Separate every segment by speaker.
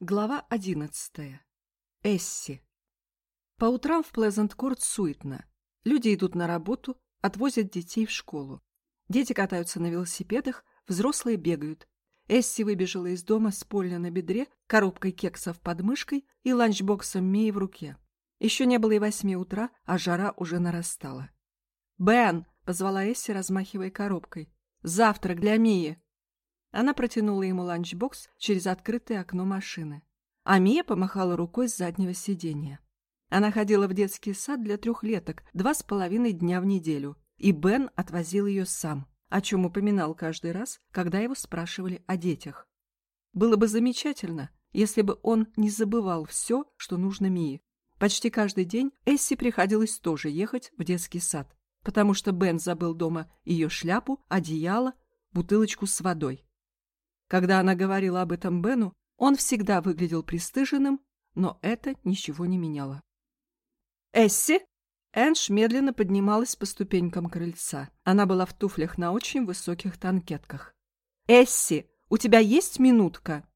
Speaker 1: Глава одиннадцатая. Эсси. По утрам в Плезант-Корт суетно. Люди идут на работу, отвозят детей в школу. Дети катаются на велосипедах, взрослые бегают. Эсси выбежала из дома с Полли на бедре, коробкой кексов под мышкой и ланчбоксом Мии в руке. Еще не было и восьми утра, а жара уже нарастала. «Бен!» — позвала Эсси, размахивая коробкой. «Завтрак для Мии!» Она протянула ему ланчбокс через открытое окно машины. А Мия помахала рукой с заднего сиденья. Она ходила в детский сад для трехлеток два с половиной дня в неделю, и Бен отвозил ее сам, о чем упоминал каждый раз, когда его спрашивали о детях. Было бы замечательно, если бы он не забывал все, что нужно Мии. Почти каждый день Эсси приходилось тоже ехать в детский сад, потому что Бен забыл дома ее шляпу, одеяло, бутылочку с водой. Когда она говорила об этом Бену, он всегда выглядел пристыженным, но это ничего не меняло. «Эсси!» Энж медленно поднималась по ступенькам крыльца. Она была в туфлях на очень высоких танкетках. «Эсси, у тебя есть минутка?»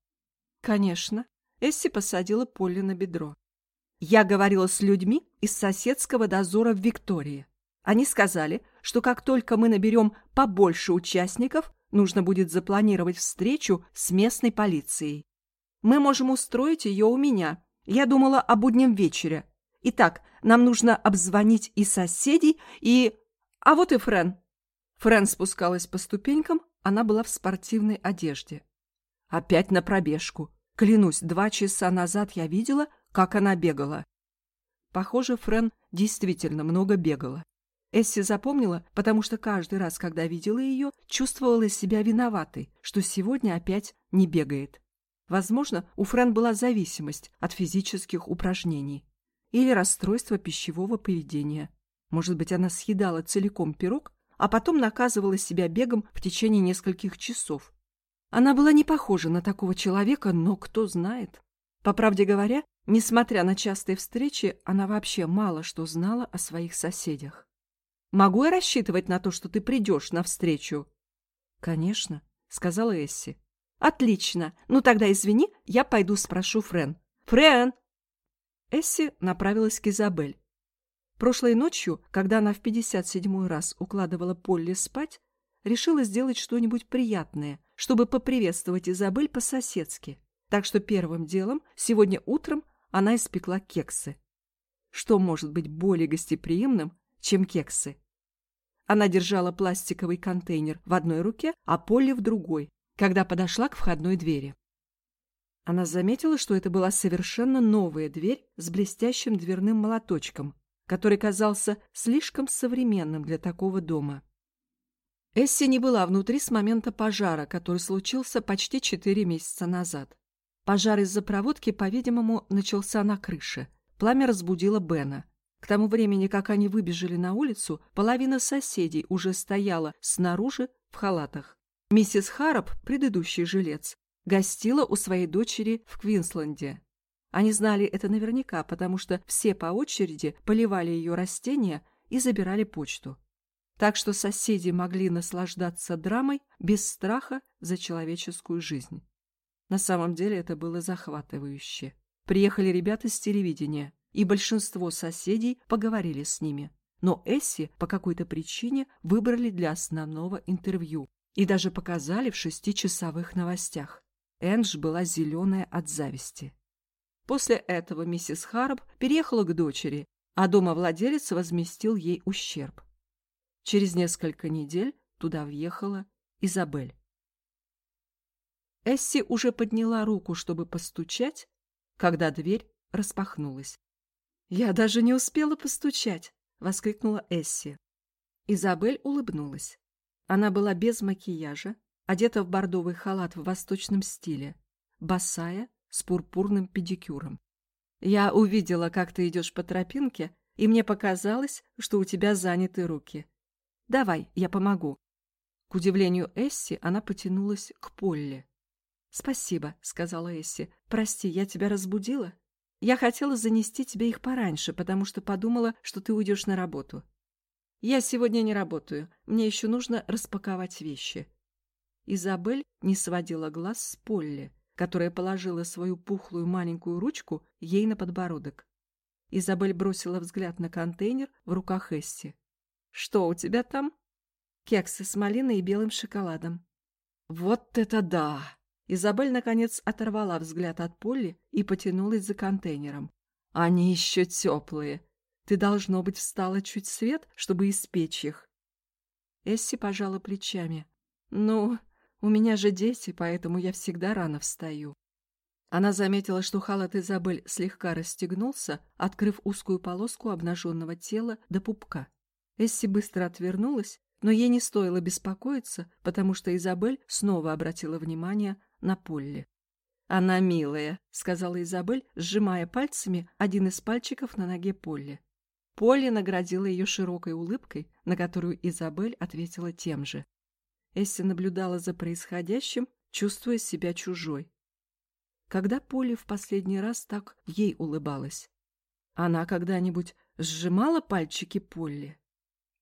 Speaker 1: «Конечно». Эсси посадила Полли на бедро. «Я говорила с людьми из соседского дозора в Виктории. Они сказали, что как только мы наберем побольше участников, Нужно будет запланировать встречу с местной полицией. Мы можем устроить ее у меня. Я думала о буднем вечере. Итак, нам нужно обзвонить и соседей, и... А вот и Френ. Френ спускалась по ступенькам, она была в спортивной одежде. Опять на пробежку. Клянусь, два часа назад я видела, как она бегала. Похоже, Френ действительно много бегала. Эсси запомнила, потому что каждый раз, когда видела ее, чувствовала себя виноватой, что сегодня опять не бегает. Возможно, у Френ была зависимость от физических упражнений или расстройство пищевого поведения. Может быть, она съедала целиком пирог, а потом наказывала себя бегом в течение нескольких часов. Она была не похожа на такого человека, но кто знает. По правде говоря, несмотря на частые встречи, она вообще мало что знала о своих соседях. Могу я рассчитывать на то, что ты придешь навстречу?» «Конечно», — сказала Эсси. «Отлично. Ну тогда извини, я пойду спрошу Френ». «Френ!» Эсси направилась к Изабель. Прошлой ночью, когда она в пятьдесят седьмой раз укладывала Полли спать, решила сделать что-нибудь приятное, чтобы поприветствовать Изабель по-соседски. Так что первым делом сегодня утром она испекла кексы. Что может быть более гостеприимным, чем кексы? Она держала пластиковый контейнер в одной руке, а Полли в другой, когда подошла к входной двери. Она заметила, что это была совершенно новая дверь с блестящим дверным молоточком, который казался слишком современным для такого дома. Эсси не была внутри с момента пожара, который случился почти четыре месяца назад. Пожар из-за проводки, по-видимому, начался на крыше. Пламя разбудило Бена. К тому времени, как они выбежали на улицу, половина соседей уже стояла снаружи в халатах. Миссис Харроп, предыдущий жилец, гостила у своей дочери в Квинсленде. Они знали это наверняка, потому что все по очереди поливали ее растения и забирали почту. Так что соседи могли наслаждаться драмой без страха за человеческую жизнь. На самом деле это было захватывающе. Приехали ребята с телевидения и большинство соседей поговорили с ними. Но Эсси по какой-то причине выбрали для основного интервью и даже показали в шестичасовых новостях. Эндж была зеленая от зависти. После этого миссис Харп переехала к дочери, а домовладелец возместил ей ущерб. Через несколько недель туда въехала Изабель. Эсси уже подняла руку, чтобы постучать, когда дверь распахнулась. «Я даже не успела постучать!» — воскликнула Эсси. Изабель улыбнулась. Она была без макияжа, одета в бордовый халат в восточном стиле, босая, с пурпурным педикюром. «Я увидела, как ты идешь по тропинке, и мне показалось, что у тебя заняты руки. Давай, я помогу». К удивлению Эсси, она потянулась к Полле. «Спасибо», — сказала Эсси. «Прости, я тебя разбудила?» Я хотела занести тебе их пораньше, потому что подумала, что ты уйдешь на работу. Я сегодня не работаю. Мне еще нужно распаковать вещи. Изабель не сводила глаз с Полли. которая положила свою пухлую маленькую ручку ей на подбородок. Изабель бросила взгляд на контейнер в руках Эсси. «Что у тебя там?» «Кексы с малиной и белым шоколадом». «Вот это да!» Изабель, наконец, оторвала взгляд от Полли и потянулась за контейнером. «Они еще теплые. Ты, должно быть, встала чуть свет, чтобы испечь их». Эсси пожала плечами. «Ну, у меня же дети, поэтому я всегда рано встаю». Она заметила, что халат Изабель слегка расстегнулся, открыв узкую полоску обнаженного тела до пупка. Эсси быстро отвернулась, но ей не стоило беспокоиться, потому что Изабель снова обратила внимание на Полли. «Она милая», — сказала Изабель, сжимая пальцами один из пальчиков на ноге Полли. Полли наградила ее широкой улыбкой, на которую Изабель ответила тем же. Эсси наблюдала за происходящим, чувствуя себя чужой. Когда Полли в последний раз так ей улыбалась? Она когда-нибудь сжимала пальчики Полли?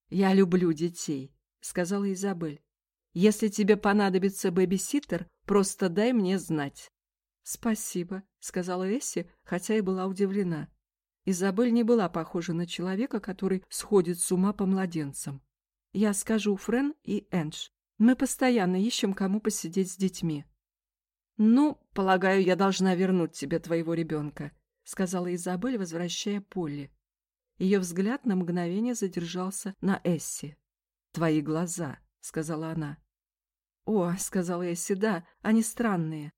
Speaker 1: «Я люблю детей», — сказала Изабель. «Если тебе понадобится бэбиситер, просто дай мне знать». «Спасибо», — сказала Эсси, хотя и была удивлена. Изабель не была похожа на человека, который сходит с ума по младенцам. «Я скажу Френ и Эндж. Мы постоянно ищем, кому посидеть с детьми». «Ну, полагаю, я должна вернуть тебе твоего ребенка», — сказала Изабель, возвращая Полли. Ее взгляд на мгновение задержался на Эсси. «Твои глаза», — сказала она. «О», — сказала Эсси, — «да, они странные.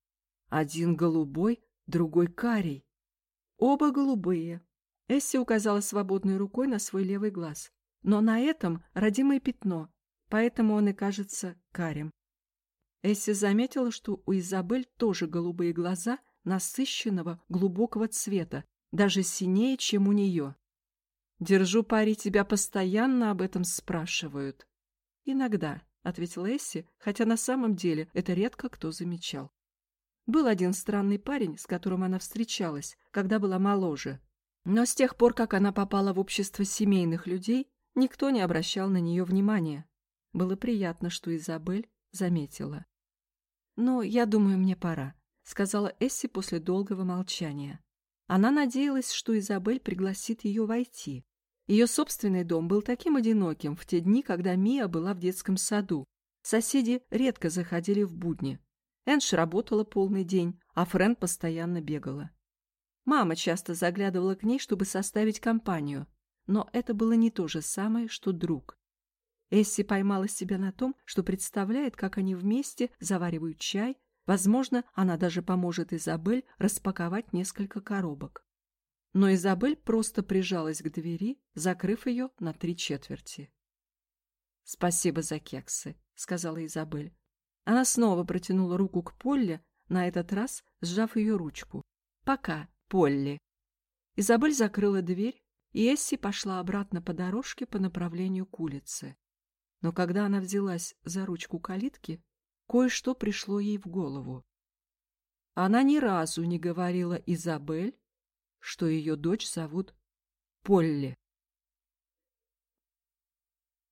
Speaker 1: Один голубой, другой карий. Оба голубые». Эсси указала свободной рукой на свой левый глаз. Но на этом родимое пятно, поэтому он и кажется карим. Эсси заметила, что у Изабель тоже голубые глаза насыщенного глубокого цвета, даже синее, чем у нее. Держу пари, тебя постоянно об этом спрашивают. Иногда, — ответила Эсси, хотя на самом деле это редко кто замечал. Был один странный парень, с которым она встречалась, когда была моложе. Но с тех пор, как она попала в общество семейных людей, никто не обращал на нее внимания. Было приятно, что Изабель заметила. «Ну, я думаю, мне пора», — сказала Эсси после долгого молчания. Она надеялась, что Изабель пригласит ее войти. Ее собственный дом был таким одиноким в те дни, когда Мия была в детском саду. Соседи редко заходили в будни. Энш работала полный день, а Френ постоянно бегала. Мама часто заглядывала к ней, чтобы составить компанию, но это было не то же самое, что друг. Эсси поймала себя на том, что представляет, как они вместе заваривают чай, возможно, она даже поможет Изабель распаковать несколько коробок но Изабель просто прижалась к двери, закрыв ее на три четверти. «Спасибо за кексы», — сказала Изабель. Она снова протянула руку к Полле, на этот раз сжав ее ручку. «Пока, Полли». Изабель закрыла дверь, и Эсси пошла обратно по дорожке по направлению к улице. Но когда она взялась за ручку калитки, кое-что пришло ей в голову. Она ни разу не говорила Изабель, что ее дочь зовут Полли.